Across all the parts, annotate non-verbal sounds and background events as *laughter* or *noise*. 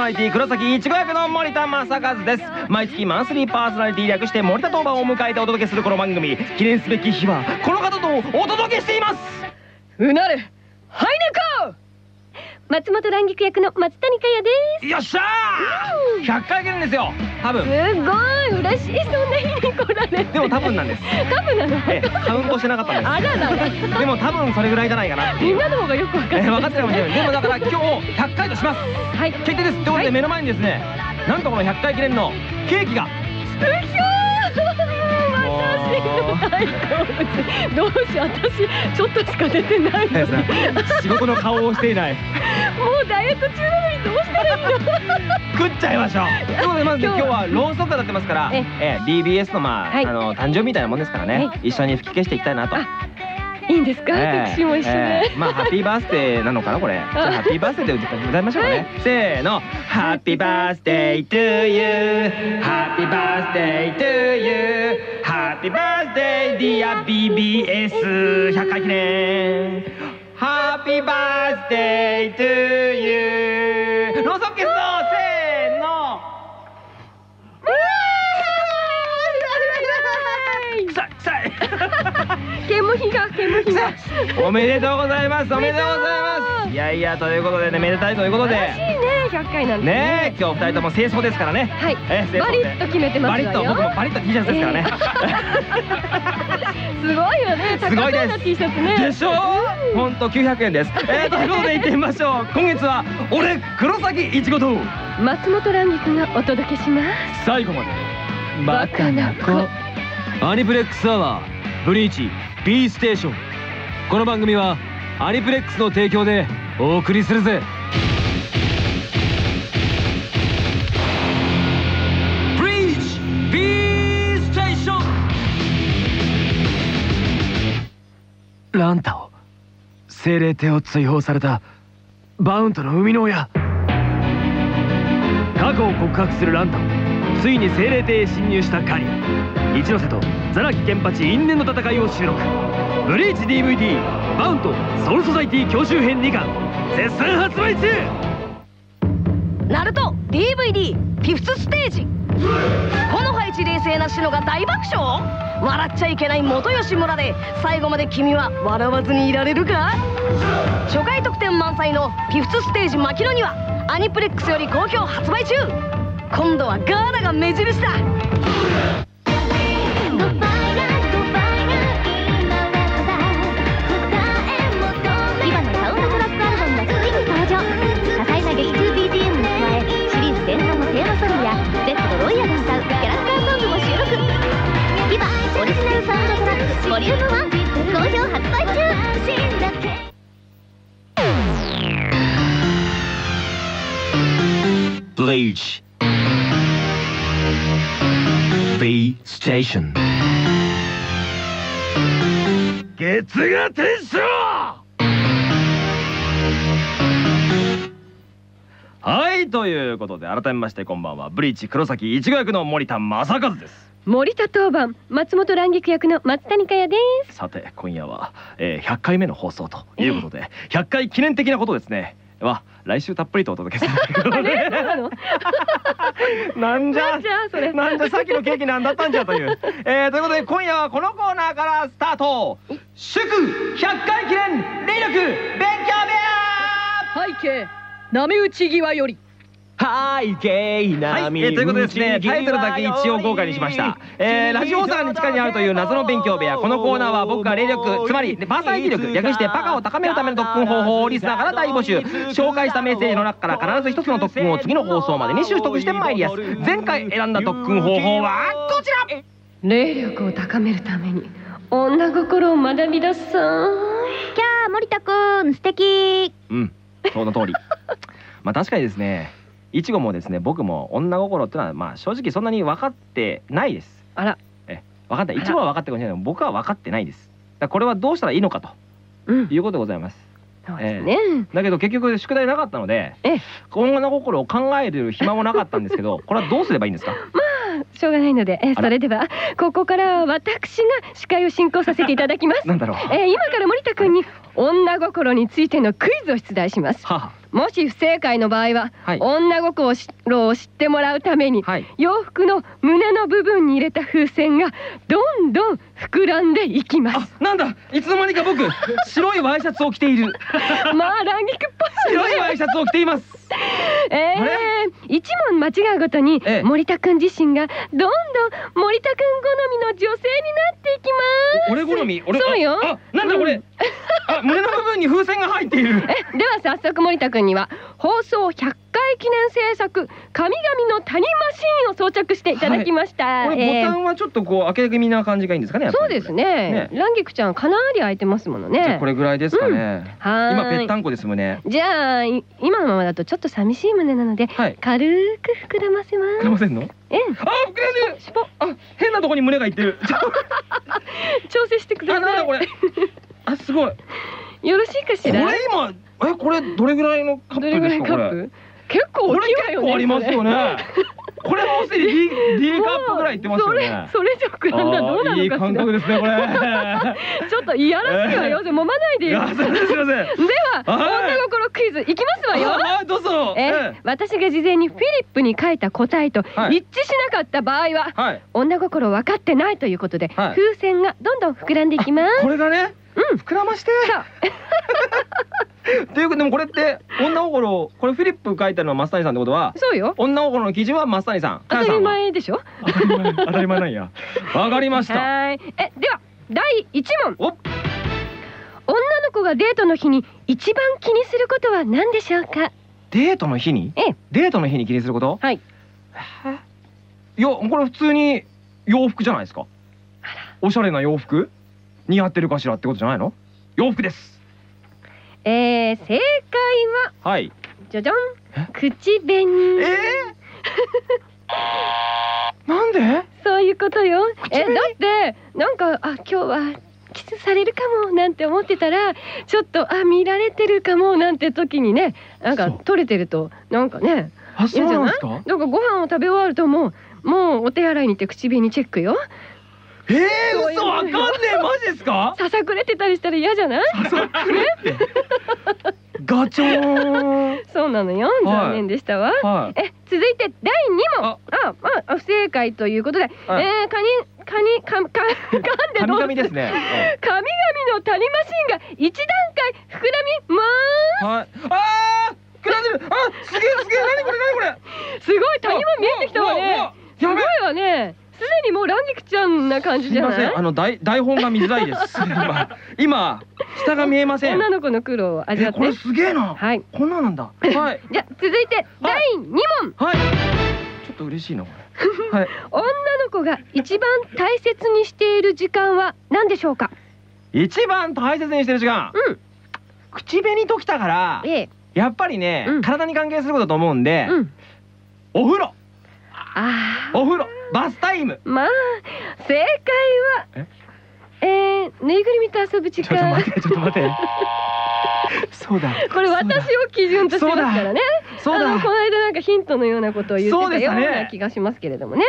ナリティ黒崎いちご役の森田正和です。毎月マンスリーパーソナリティ略して森田当番を迎えてお届けするこの番組。記念すべき日はこの方とお届けしています。うなれハイネコ松本蘭菊役の松谷香也です。よっしゃー！100回記念ですよ。多分。すごい。嬉しい。そんな日に来られて。でも多分なんです。多分なの？えカウントしてなかったんです。あららら。でも多分それぐらいじゃないかなみんなの方がよく分かってえー分かってるかもしれない。でもだから今日100回とします。はい。決定です。ってことで目の前にですねなんとこの100回記念のケーキが。うひょーどうしよう。私ちょっとしか出てない。のに仕事の顔をしていないもうダイエット中なのにどうしたらいいの食っちゃいましょう。ということでまず今日はろうそくが立ってますからええー BBS のまあはい。あの誕生日みたいなもんですからね。は一緒に吹き消していきたいなと。あいいんですか、ええ。私も一緒で、ええ。まあハッピーバースデーなのかなこれ。*laughs* じゃあ Happy Birthday で歌歌いましょうかね。せーの。 Happy birthday to you happy birthday to you happy birthday dear BBS100 回記念 happy birthday to you ローソク消すぞせーの臭い臭い煙が煙が。おめでとうございますおめでとうございます。いやいやということでねめでたいということで。嬉しいね100回なんてね。え今日二人とも清掃ですからね。はい。え清掃バリッと決めてますわよ。バリッと僕もバリッと T シャツですからね、*laughs* すごいよね。すごいです。高そうな T シャツね。でしょ？本当900円です。えー、ということで行ってみましょう。*laughs* 今月は俺黒崎いちごと。松本蘭菊がお届けします。最後まで。バカな子。アニプレックスアワーブリーチ B ステーション。この番組はアニプレックスの提供でお送りするぜランタオ精霊帝を追放されたバウントの生みの親。過去を告白するランタオついに精霊帝へ侵入したカリ一ノ瀬とザラキケンパチ因縁の戦いを収録。ブリーチ DVD バウントソウルソサイティ教習編2巻。絶賛発売中！ナルト DVD フィフスステージ。この配置冷静なシノが大爆笑？笑っちゃいけない元吉村で最後まで君は笑わずにいられるか？初回特典満載のフィフスステージ牧野にはアニプレックスより好評発売中。今度はガーナが目印だ。Bleach B Station. 月が天使はいということで改めましてこんばんは。ブリーチ黒崎いちご役の森田正和です。森田当番松本蘭菊役の松谷香也ですさて今夜は、えー、100回目の放送ということで、100回記念的なことですねは来週たっぷりとお届けするということあれそうでなんじゃなんじゃそれ。なんじゃさっきのケーキなんだったんじゃという、えー、ということで今夜はこのコーナーからスタート。祝100回記念霊力勉強部屋。背景波打ち際より背景はい、え波ーということでですねタイトルだけ一応豪華にしました、えー、ラジオ放送に地下にあるという謎の勉強部屋このコーナーは僕が霊力つまりパーソナリティ力略してパカを高めるための特訓方法をリスナーから大募集。紹介したメッセージの中から必ず一つの特訓を次の放送までに習得してまいりやす前回選んだ特訓方法はこちら霊力を高めるために女心を学び出すさキャー森田くん素敵うんその通りまあ確かにですねいちごもですね僕も女心ってのはまあ正直そんなに分かってないです。あら。え分かっていちごは分かってるかもしれない。けど僕は分かってないです。だこれはどうしたらいいのかとうん。いうことでございます。そうですね、だけど結局宿題なかったのでええ。女心を考える暇もなかったんですけど *laughs* これはどうすればいいんですか？まあしょうがないので、えそれではここからは私が司会を進行させていただきます。なんだろう。えー今から森田君に女心についてのクイズを出題します。はもし不正解の場合は、はい。女心を知ってもらうために、はい。洋服の胸の部分に入れた風船がどんどん膨らんでいきまあなんだいつの間にか僕白いワイシャツを着ている。すまあ乱撃っぽい。白いワイシャツを着ています *laughs* えー、一問間違うごとに、ええ。森田君自身がどんどん森田君好みの女性になっていきます。俺好み？俺そうよ。ああなんだこれ、うん。あ胸の部分に風船が入っている。*laughs* えでは早速森田君には放送100回記念制作神々の谷マシーンを装着していただきました、これボえ。ータンはちょっとこう開け気味な感じがいいんですかねそうですね。ね。ランギクちゃんかなり開いてますものね。じゃあこれぐらいですかね、はーい。今ぺったんこです胸じゃあい今のままだとちょっと寂しい胸なのではい。軽く膨らませます。膨らませんの？えあ膨らんでる。しぽあ変なとこに胸がいってる。ちょ *laughs* 調整してください。あなんだこれ。あすごい。よろしいかしこれら今えこれどれぐらいのカップですかこれカップ？結構大きいわよね。結構ありますよね。これもうすでに D, D カップぐらいいってますよね。それそれ以上膨らんだらどうなのかしら？感覚ですねこれ。*laughs* ちょっといやらしいわよ、*laughs* えじゃあ揉まないで。いすいませんすいません。では、はい。女心クイズいきますわよ。あ *laughs* どうぞ。ええ私が事前にフィリップに書いた答えとはい。一致しなかった場合は、えはい。女心分かってないということで、はい。風船がどんどん膨らんでいきます。これがねうん。膨らまして。さあ *laughs* というかでもこれって女心これフィリップ書いたのは増谷さんってことはそうよ。女心の記事は増谷さん。当たり前でしょ？当たり前当たり前なんや。わかりました。*laughs* はーい。えでは第一問。お女の子がデートの日に一番気にすることは何でしょうか？デートの日に？ええ。デートの日に気にすること？はい。いやこれ普通に洋服じゃないですか。おしゃれな洋服？似合ってるかしらってことじゃないの？洋服です。えー、正解ははい。じゃじゃん。え？口紅。え？ー、*laughs* なんで？そういうことよ。えだ紅？ってなんかあ今日はキスされるかもなんて思ってたらちょっとあ見られてるかもなんて時にねなんか取れてるとなんかねあそうなんですか？だからご飯を食べ終わるともうもうお手洗いに行って口紅チェックよ。えー、嘘わかんねえマジですか？*laughs* ささくれてたりしたら嫌じゃない？*laughs* ガチョーン。*laughs* そうなの。よ残念でしたわ、はい。え続いて第2問。あ。あまあ不正解ということで、はい。えー、カニカニかかかんで神どう？々ですね。*laughs* 神々の谷マシンが一段階膨らみまはい。あー膨らんでる。あすげえすげえ。何これ何これ。す *laughs* すごい谷も見えてきたわね。わすごいわねすでにもうランギクちゃんな感じすいませじゃないん。あの台台本が見づらいです。*laughs* 今今下が見えません。女の子の苦労を味わって。えこれすげえな。はい。こんなんなんだ。はい。*laughs* じゃあ続いて第2問。はい。ちょっと嬉しいなこれ。*laughs* はい。女の子が一番大切にしている時間は何でしょうか？一番大切にしてる時間。うん。口紅ときたからええ。やっぱりね、うん。体に関係することだと思うんで、うん。お風呂。あお風呂バスタイム。ーまあ正解はえ？えー、ぬいぐるみと遊ぶ時ちょっと間待ってちょっと待って。*laughs* そうだ。これ私を基準としてますからね。そうだ。あのこの間なんかヒントのようなことを言ってたような気がしますけれどもね。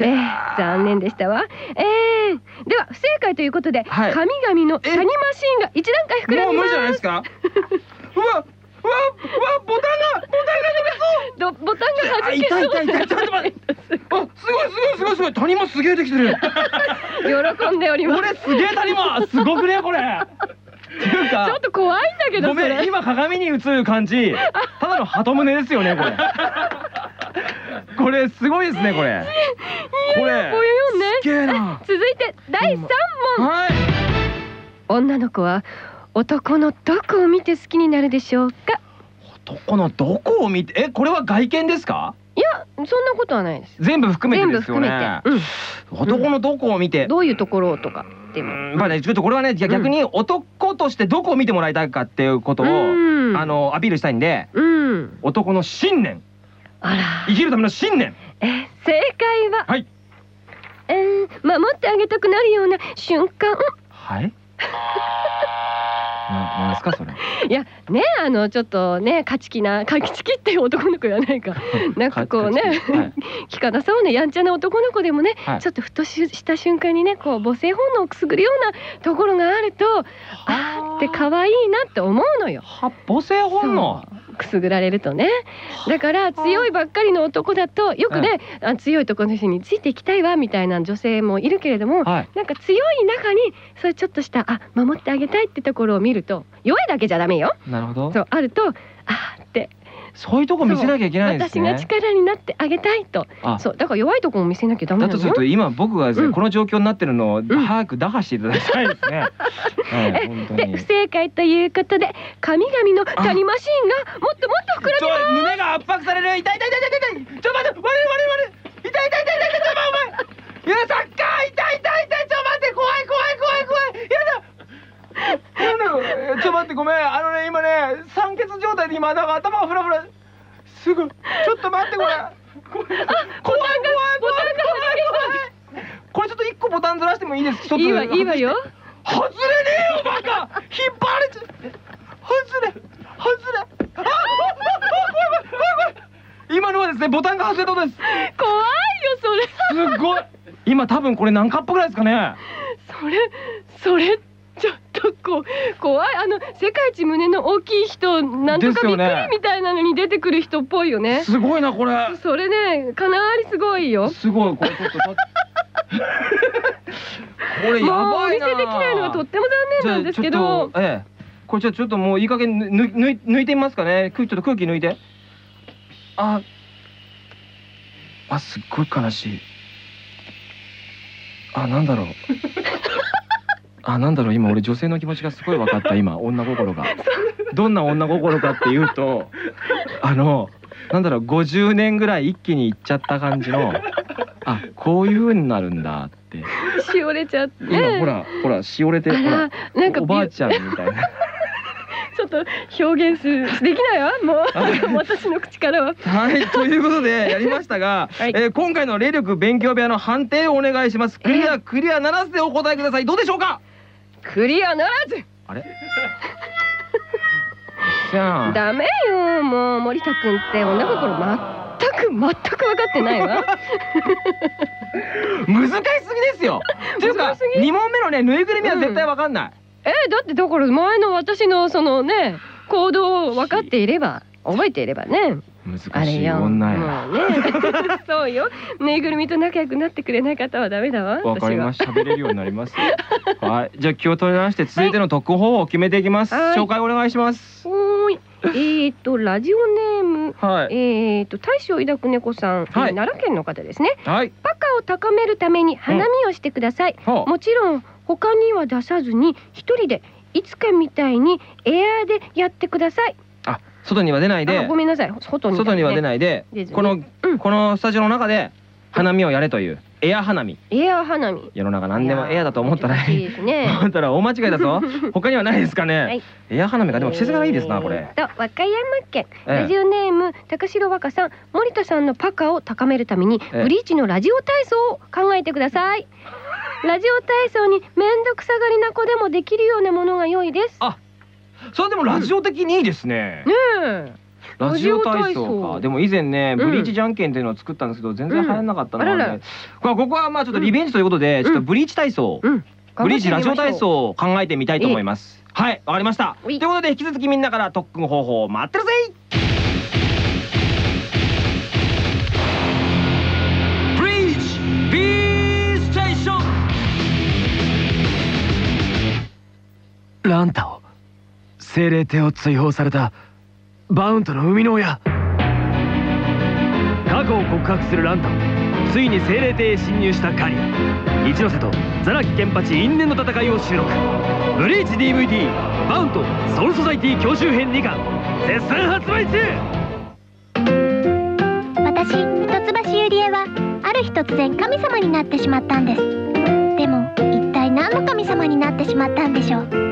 えゃー、残念でしたわ。えー、では不正解ということで、はい。神々の谷マシーンが一段階膨らみます。もう無理じゃないですか？*laughs* うわうわうわボタンがボタンタンがが弾けそう。痛い痛い痛い。ちょっと待って。あ *laughs* すごいすごいすごいすごい。谷間すげえできてる。喜んでおります。俺すげえ谷間すごくねこれ。っていうちょかっと怖いんだけどごめん今鏡に映る感じ。ただの鳩胸ですよねこれ。これすごいですねこれ。これこういうよね。すげえな。続いて第三問。はい。女の子は男のどこを見て好きになるでしょうか？男のどこを見て？えこれは外見ですか？いやそんなことはないです。全部含めてですよねて。うん。男のどこを見て？どういうところとかでも。うんまあねちょっとこれはねじゃあ逆に男としてどこを見てもらいたいかっていうことをうんあのアピールしたいんでうん。男の信念あら。生きるための信念え正解は？はいえー、守ってあげたくなるような瞬間。はい *laughs* ですかそれいやねあのちょっとね勝ち気な勝ち気っていう男の子やないか。*laughs* なんかこうねはい。気かなそうなやんちゃな男の子でもね、はい。ちょっとふとしした瞬間にねこう母性本能をくすぐるようなところがあるとあ。ーって可愛いなって思うのよ。は母性本能。くすぐられるとね。だから強いばっかりの男だとよくね、あ強いところの人についていきたいわみたいな女性もいるけれども、はい。なんか強い中にそういうちょっとしたあ守ってあげたいってところを見ると弱いだけじゃダメよ。なるほど。そうあるとあーって。そういうとこ見せなきゃいけないんです私がね力になってあげたいと。あ。そうだから弱いところも見せなきゃダメなのよ。だとすると今僕がですね、うん。この状況になってるのを早く打破していただきたいですね。は *laughs* い、本当に。で不。正解ということで神々の谷マシンがもっともっと膨らちょ胸が圧迫される。痛い痛い痛い痛い痛い。ちょ待って割れる割れる割れる。痛い痛い痛い痛い痛いちょお前。いやサッカー痛い痛い痛いちょ待って怖い怖い怖い怖ちょ待ってごめん。あのね今ね酸欠状態で今なんか頭がフラフラ。すぐ。ちょっと待ってこれ。怖い怖い怖い怖い怖い。これちょっと一個ボタンずらしてもいいです。いいわいいわよ。外れねえよバカ。引っ張られちゃ外れ。外れ。ああ怖い怖い怖い怖い今のはですねボタンが外れたです。怖いよそれ。すごい。今多分これ何カップぐらいですかね。それそれちょっとこ怖いあの世界一胸の大きい人なんとかびっくりみたいなのに出てくる人っぽいよね。すごいなこれ。それねかなりすごいよ。すごいこれちょっとだ *laughs* これやもうお見ばいなせできないのがとっても残念なんですけど。ええ。これちょっともういい加減ぬぬ抜いてみますかね。空ちょっと空気抜いて。あ。あすっごい悲しい。あなんだろうあなんだろう今俺女性の気持ちがすごい分かった今女心が。どんな女心かっていうと *laughs* あのなんだろう50年ぐらい一気にいっちゃった感じのあこういう風になるんだって。しおれちゃって。今ほらほらしおれてあほららなんかおばあちゃんみたいな。ちょっと表現するできないわもう。*laughs* 私の口からは。はいということでやりましたが、はい。えー今回の霊力勉強部屋の判定をお願いします。クリアクリアならずでお答えください。どうでしょうか？クリアならず。あれ？*laughs* じゃあ。ダメよ。もう森田君って女心全く全く分かってないわ。*laughs* 難しすぎですよ。*laughs* っていうか難しすぎ？2問目のねぬいぐるみは絶対わかんない、えだってだから前の私のそのね行動を分かっていれば覚えていればね。あ難しい女や。もうね。*laughs* そうよ。ぬいぐるみと仲良くなってくれない方はダメだわ。わかりましす喋れるようになりますよ。*laughs* はい。じゃあ気を取り直して続いての特訓方法を決めていきます、はい。紹介お願いします。はーい。えー、とラジオネーム。はい。えー、と大将抱く猫さん、はい。えー奈良県の方ですね。はい。パカを高めるために花見をしてください、ほう。もちろん他には出さずに一人でいつかみたいにエアーでやってください。あ外には出ないであごめんなさい。外に、外には出いないでこのうん。このスタジオの中で花見をやれというエア花見。エアー花見。世の中何でもエアだと思ったらいいですね。*laughs* 思ったら大間違いだぞ。*laughs* 他にはないですかね、はい。エア花見かでも季節がいいですなこれ。えーと和歌山県。ええ。ラジオネーム高城若さん。森田さんのパカを高めるためにええ。ブリーチのラジオ体操を考えてください。ラジオ体操にめんどくさがりな子でもできるようなものが良いです。あそれでもラジオ的にいいですね、ねえラジオ体ラジオ体操。操かでも以前ねうん。ブリーチじゃんけんっていうのを作ったんですけど全然流行んなかったので、うん。あらら。これここはまあちょっとリベンジということで、ん。ちょっとブリーチ体操、うん。ブリーチラジオ体操を考えてみたいと思います。はい、わかりました。とはい。いうことで引き続きみんなから特訓方法を待ってるぜ。ブリーチ B ステーションランタを精霊帝を追放されたバウントの生みの親。過去を告白するランタついに精霊帝へ侵入したカリア一ノ瀬とザラキケンパチ因縁の戦いを収録。ブリーチ DVD バウントソウルソサイティ教習編2巻。絶賛発売中!私一橋ゆりえはある日突然神様になってしまったんです。でも一体何の神様になってしまったんでしょう？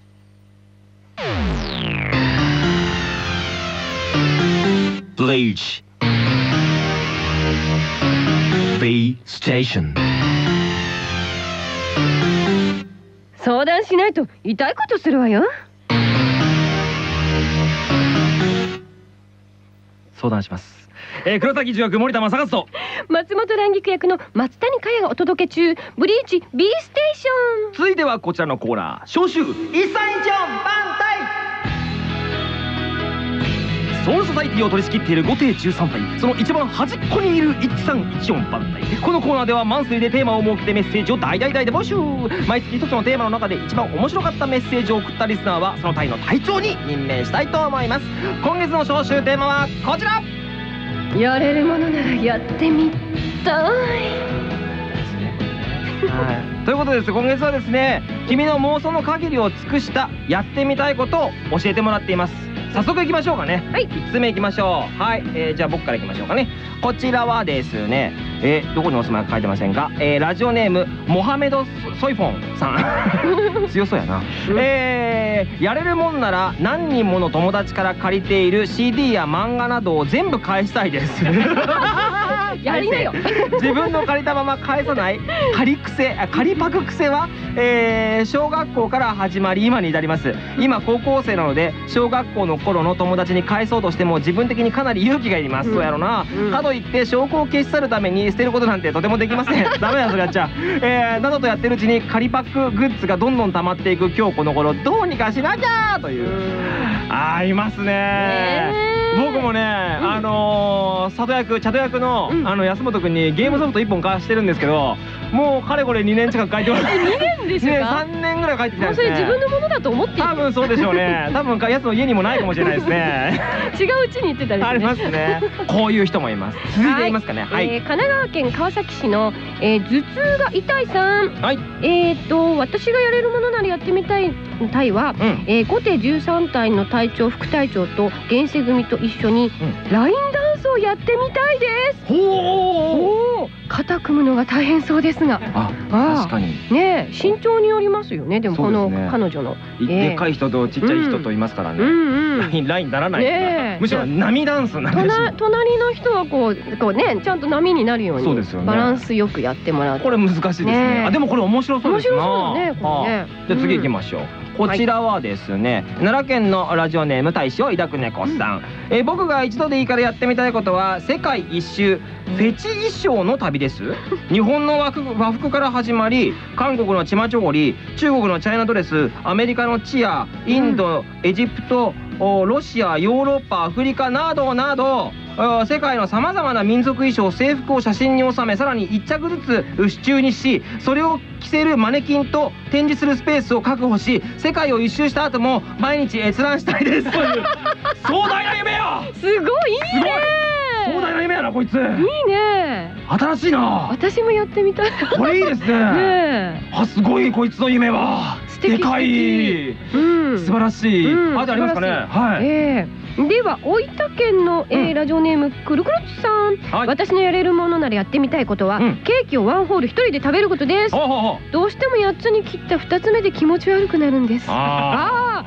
Bleach. B Station. 相談しないと痛いことするわよ。相談します。えー、黒崎中学森田正和と。松本蘭菊役の松谷香也がお届け中。ブリーチ B ステーション続いてはこちらのコーナー。召集。一三一四番ソウルソサイティを取り仕切っている5艇13体その一番端っこにいる1314番隊。このコーナーではマンスリーでテーマを設けてメッセージを大々大で募集。毎月一つのテーマの中で一番面白かったメッセージを送ったリスナーはその隊の隊長に任命したいと思います。今月の招集テーマはこちら。やれるものならやってみたい。はい、ということです。今月はですね君の妄想の限りを尽くしたやってみたいことを教えてもらっています早速行きましょうかね。はい。5つ目行きましょう。はい、えーじゃあ僕から行きましょうかね。こちらはですねえーどこにお住まいか書いてませんか、えーラジオネームモハメドソイフォンさん。*laughs* 強そうやな、えーやれるもんなら何人もの友達から借りている CD や漫画などを全部返したいです *laughs* やりなよ。自分の借りたまま返さない？借り癖？あ借りパク癖は、えー小学校から始まり今に至ります。今高校生なので小学校の頃の友達に返そうとしても自分的にかなり勇気がいります、うん。そうやろな、うん。かといって証拠を消し去るために捨てることなんてとてもできません。*laughs* ダメだそれやっちゃう、えーなどとやってるうちに借りパクグッズがどんどん溜まっていく今日この頃。どうにかしなきゃという。あーいますねね僕もね、あのー、里役茶戸役の、うん。あの安本君にゲームソフト1本貸してるんですけどもうかれこれ2年近く書いてます2年ですねか3年ぐらい帰ってきたもんですそれ自分のものだと思ってい多分そうでしょうね。*laughs* 多分やつの家にもないかもしれないですね。違ううちに言ってたりありますね。こういう人もいます。続いていますかね。はい。えー神奈川県川崎市の、えー頭痛が痛いさん。はい。えー、と私がやれるものならやってみたい隊は、うん。えー、5手13隊の隊長副隊長と現世組と一緒に、ラインダンスをやってみたいです。ほう。おお肩組むのが大変そうですが。ああー確かに。ねえ身長によりますよね。でもこの彼女の。ええ。でっかい人とちっちゃい人といますからうん。ねうん。ラインラインならないむしろ波ダンスなんで隣隣の人はこうこうねちゃんと波になるようにね。バランスよくやってもらう。これ難しいですね。あでもこれ面白そうですな。面白そうだねこれね。あじゃあ次行きましょう、こちらはですね、奈良県のラジオネーム大使を抱く猫さん、えー僕が一度でいいからやってみたいことは世界一周フェチ衣装の旅です。*laughs* 日本の和服から始まり韓国のチマチョゴリ中国のチャイナドレスアメリカのチアインド、エジプトおロシアヨーロッパアフリカなどなどあ世界のさまざまな民族衣装制服を写真に収めさらに1着ずつ支柱にしそれを着せるマネキンと展示するスペースを確保し世界を一周した後も毎日閲覧したいです。という壮大な夢よ！すごいいいね壮大な夢やなこいつ。いいね。新しいな。私もやってみたい。これいいですね。*laughs* ねあすごいこいつの夢は。素敵でかい。えうん。素晴らしい、うんあじゃあありますかね。はい、ええ。では大分県の、えーうんラジオネームくるくるつさん、はい。私のやれるものならやってみたいことは、うん。ケーキをワンホール一人で食べることです。どうしても8つに切った2つ目で気持ち悪くなるんです。ああ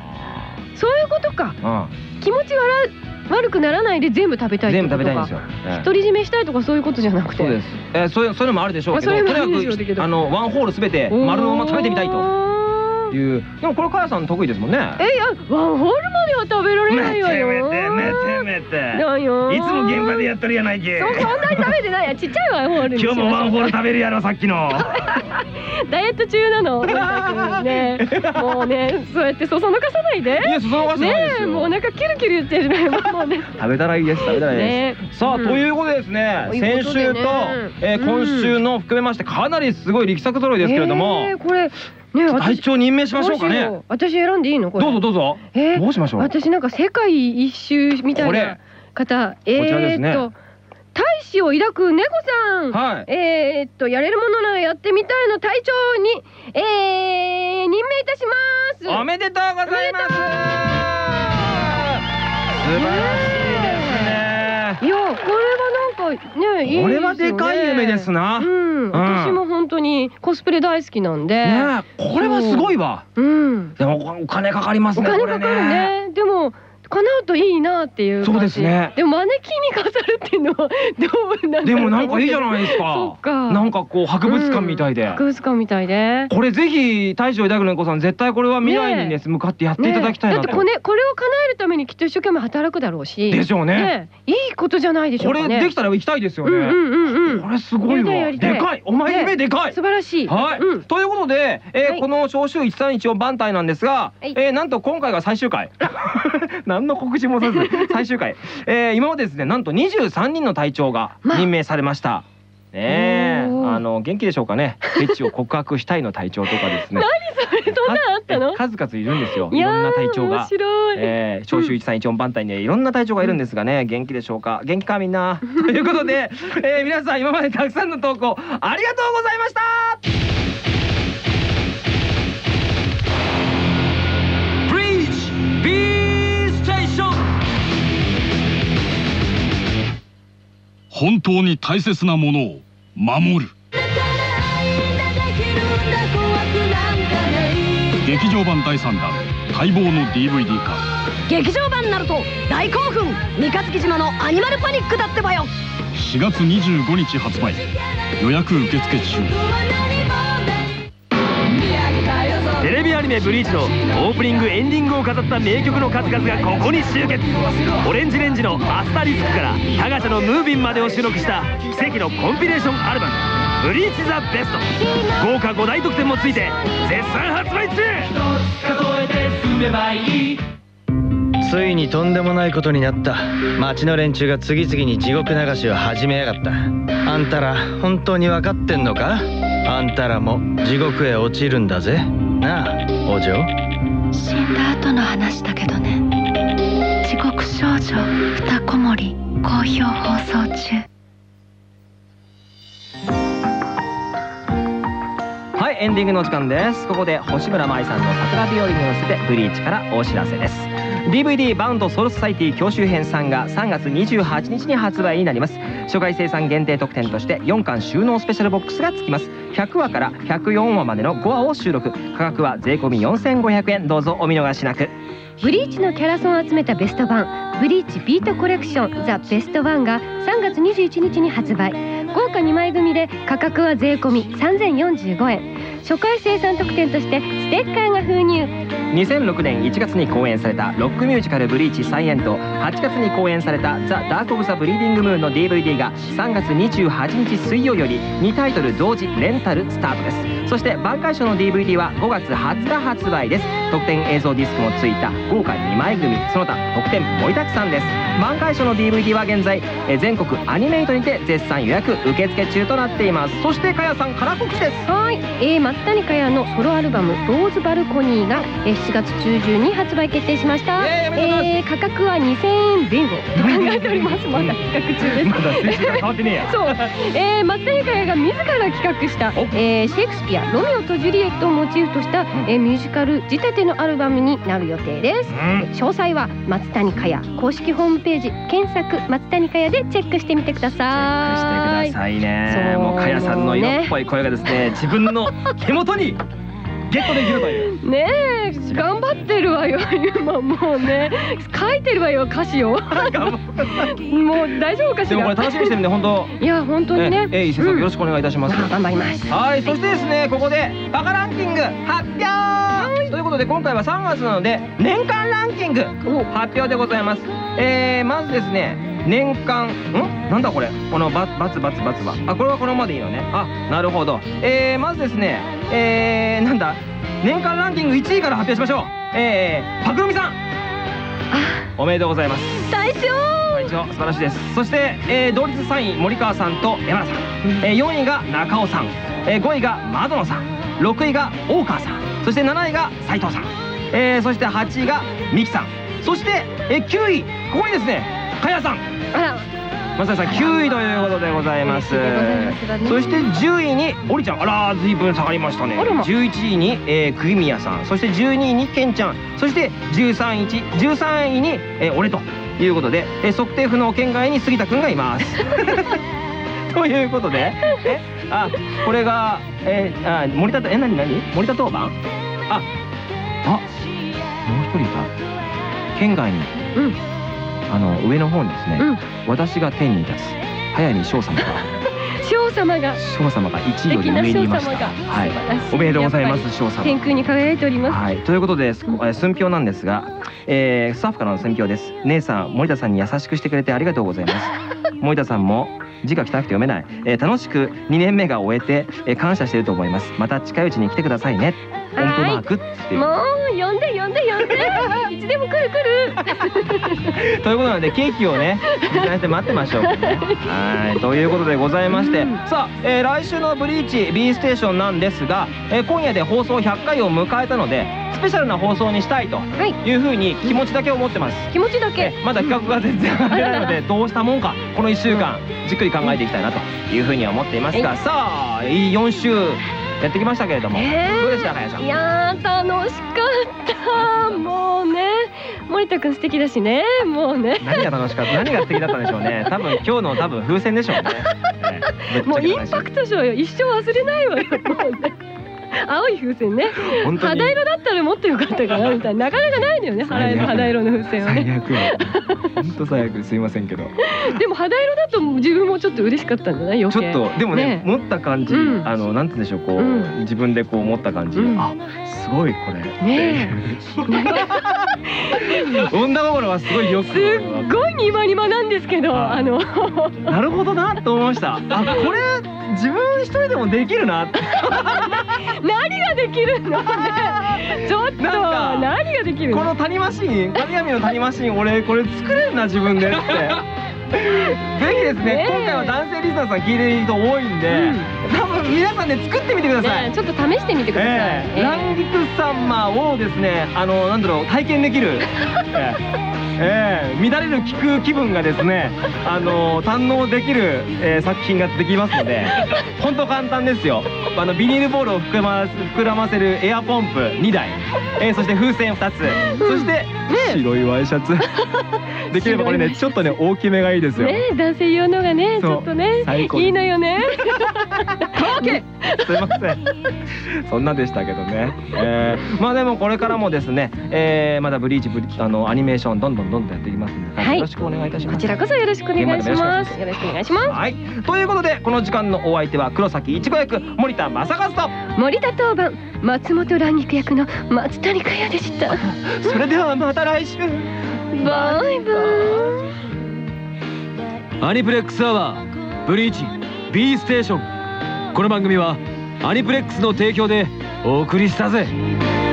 そういうことか。あ気持ち悪悪くならないで全部食べたい全部食べたいんですよ、ええ。独り占めしたいとかそういうことじゃなくて。そうです。えー、そういうそういうのもあるでしょうけど、とにかくあのワンホールすべて丸のまま食べてみたいとという。でもこれかやさん得意ですもんね。えいやワンホールまでは食べられないわよめて。だよいつも現場でやってるやないけ。そうそんなに食べてないやちっちゃいワンホールにしましょうール食べるやろさっきの。*laughs* ダイエット中なのねもうねそうやってそそのかさないでいやそのわけないですよ。もうお腹キュルキュル言ってるじゃないもうね食べたらいいです食べたらいいです。ねさあ、うんということでですね先ことでね週と、えーうん今週の含めましてかなりすごい力作揃いですけれども、えーこれね隊私長任命しましょうかね。私選んでいいの？これ。どうぞどうぞ。え？ーどうしましょう？私なんか世界一周みたいな方。えこちらですね。ーっと大志を抱く猫さん、はい。えーっとやれるものならやってみたいの隊長に、えー、任命いたします。おめでとうございます。素晴らしいですねいやこれはなんかねいこれはでかい夢ですな。うん、私も本当にコスプレ大好きなんで、ねえこれはすごいわ。うん。でもお金かかりますおねこれ金かかるね。でも叶うといいなっていうそうですね。でもマネキンに飾るっていうのは *laughs* どうなんでもなんかいいじゃないですか。か。なんかこう博物館みたいで、博物館みたいで。これぜひ大将大工の子さん。絶対これは未来にね向かってやっていただきたいなと、ね。だってこれこれを叶えるためにきっと一生懸命働くだろうし。でしょうね。いいことじゃないでしょこうかね。れできたら行きたいですよね、うんうんうんうん。これすごいわ。でかい。お前夢でかい、素晴らしい。はい、うん。ということで、えーはい。この召集1314番隊なんですが、はい。えーなんと今回が最終回 *laughs* 何の告知もせず *laughs* 最終回、えー今までですねなんと23人の隊長がまあ。任命されました。ねえ。あの元気でしょうかね。フェチを告白したいの隊長とかですね。そんなんあったの？数々いるんですよ。いろんな隊長が。白い、えー、召集1314番隊にはいろんな隊長がいるんですがね、元気でしょうか？元気かみんな。*laughs* ということで、えー、皆さん今までたくさんの投稿ありがとうございました本当に大切なものを守る。劇場版第3弾待望の DVD 化。劇場版ナルト大興奮。三日月島のアニマルパニックだってばよ。4月25日発売。予約受付中ニメ「ブリーチ」のオープニングエンディングを飾った名曲の数々がここに集結。オレンジレンジの「アスタリスク」からタガシャの「ムービン」までを収録した奇跡のコンピレーションアルバム「ブリーチ・ザ・ベスト」豪華5大特典もついて絶賛発売中。ついにとんでもないことになった。町の連中が次々に地獄流しを始めやがった。あんたら本当に分かってんのか？あんたらも地獄へ落ちるんだぜ。なあお嬢死んだ後の話だけどね。地獄少女二子守好評放送中。はいエンディングの時間です。ここで星村舞さんの桜日和に乗せてブリーチからお知らせです。DVD バウンドソウルソサイティ教習編3が3月28日に発売になります初回生産限定特典として4巻収納スペシャルボックスが付きます。100話から104話までの5話を収録。価格は税込み4500円。どうぞお見逃しなく。ブリーチのキャラソンを集めたベスト版ブリーチビートコレクションザ・ベストワンが3月21日に発売。豪華2枚組で価格は税込み3045円。初回生産特典としてステッカーが封入。2006年1月に公演されたロックミュージカル「ブリーチ再演」と8月に公演された「ザ・ダーク・オブ・ザ・ブリーディング・ムーン」の DVD が3月28日水曜より2タイトル同時レンタルスタートです。そして挽回賞の DVD は5月20日発売です。特典映像ディスクもついた豪華2枚組。その他特典盛りだくさんです。挽回賞の DVD は現在えー全国アニメイトにて絶賛予約受付中となっています。そしてかやさんから告知です。はい、えー、松谷香也のソロアルバム「ローズバルコニーが」えー7月中旬に発売決定しました、えー、価格は2000円前後と考えております。まだ企画中です。まだ変わってねえや。*laughs* そう、えー、松谷香也が自ら企画した、えー、シェイクスピア「ロミオとジュリエット」をモチーフとした、えー、ミュージカル仕立てのアルバムになる予定です、うん。詳細は松谷香也公式ホームページ検索松谷香也でチェックしてみてくだチェさいックしてくださいね。もうかやさんの色っぽい声がですね自分の手元にゲットできるという。ねえ頑張ってるわよ今もうね。書いてるわよ歌詞を。もう大丈夫かしでもこれら楽しみにしてるんで本当。いや本当にね。ええいい制作よろしくお願いいたします、あ頑張ります。はいそしてですねここでバカランキング発表。ということで今回は3月なので年間ランキング発表でございます。えー、まずですね年間ん？なんだこれ？このババツバツバツはあこれはこのままでいいのね。あなるほど。えー、まずですねえー、なんだ？年間ランキング1位から発表しましょう。えー、パクロミさん。おめでとうございます。大将。会長素晴らしいです。そして、えー同率3位森川さんと山田さん、えー4位が中尾さん、えー5位が窓野さん。6位が大川さん。そして7位が斉藤さん、えーそして8位が美樹さん。そして、えー9位ここにですねかやさん。あ。らまささん9位ということでございます。ね。そして10位におりちゃんあら随分下がりましたね。あら。ま11位に、えー、釘宮さん。そして12位にけんちゃん。そして13位に13位に、えー俺ということで、えー測定不能県外に杉田くんがいます。*laughs* ということでえあこれがえー、あ森田え何何？森田当番？ああもう一人いた。県外に。うんあの上の方にですね、うん。私が天に立つ早見翔様が *laughs* 翔様が。翔様が1位より上にいました。はい。おめでとうございます翔様。天空に輝いております。はい、ということで、すえー寸評なんですが、えースタッフからの寸評です。姉さん、森田さんに優しくしてくれてありがとうございます。*laughs* 森田さんも字が汚くて読めない、えー楽しく2年目が終えて、えー感謝していると思います。また近いうちに来てくださいね。音符マークって。いうもう呼んで呼んで呼んで。*laughs* いつでも来る来る。ということなのでケーキをね実際して待ってましょう。ね。はい。ということでございまして、うん。さあ、えー来週の「ブリーチ B ステーション」なんですが、えー今夜で放送100回を迎えたのでスペシャルな放送にしたいとはい。いうふうに気持ちだけ思ってます。気持ちだけ。えまだ企画が全然あれなのでどうしたもんかこの1週間じっくり考えていきたいなというふうには思っていますが。さあ4週やってきましたけれども、ねえ。どうでしたかやさん？いやー楽しかった。もうね森田くん素敵だしね。もうね。何が楽しかった？何が素敵だったんでしょうね。*laughs* 多分今日の多分風船でしょうね、え *laughs* えぶっもうインパクト賞よ。一生忘れないわよ。もうね青い風船ね。本当に。肌色だったらもっとよかったかなみたいな。なかなかないのよね肌色の風船はね。最悪。や本当最悪。すいませんけど。*laughs* でも肌色だと自分もちょっと嬉しかったんじゃない？余ちょ計っと。でもねね。持った感じ、うん。あのなんて言うんでしょうこう、うん。自分でこう持った感じ、うん。あすごいこれ。ね *laughs* 女心がすごいよくすっごいニマニマなんですけどはい。あの。*laughs* なるほどなと思いました。あ、これ自分一人でもできるなって。*laughs* 何ができるのね *laughs* ちょっと何ができるの？この谷マシーン、神々の谷マシーン、俺これ作れるな自分でって。*laughs* ぜひですねねえ今回は男性リスナーさん聞いてる人多いんで、多分皆さんで作ってみてください。ねちょっと試してみてください、ええ。ランギク様をですね、あのなんだろう体験できる、*laughs* ええ。ええ。乱れる聞く気分がですね、あの堪能できる、ええ作品ができますので、本当簡単ですよ。あのビニールボールを膨らま膨らませるエアポンプ2台、ええそして風船2つ、そして白いワイシャツ。*laughs* できればこれねちょっとね大きめがいいですよ。ね男性用のがねちょっとねいいのよね *laughs* すいません。そんなでしたけどね。えー、まあでもこれからもですね、えー、まだブリーチブリあのアニメーションどんどんどんどんやっていきますので、はいよろしくお願いいたします。こちらこそよろしくお願いします現よろしくお願いしますはい。ということでこの時間のお相手は黒崎いちご役森田正和と、森田当番松本蘭菊役の松谷香也でした *laughs* それではまた来週。バイバイアニプレックスアワーブリーチ B ステーションこの番組はアニプレックスの提供でお送りしたぜ「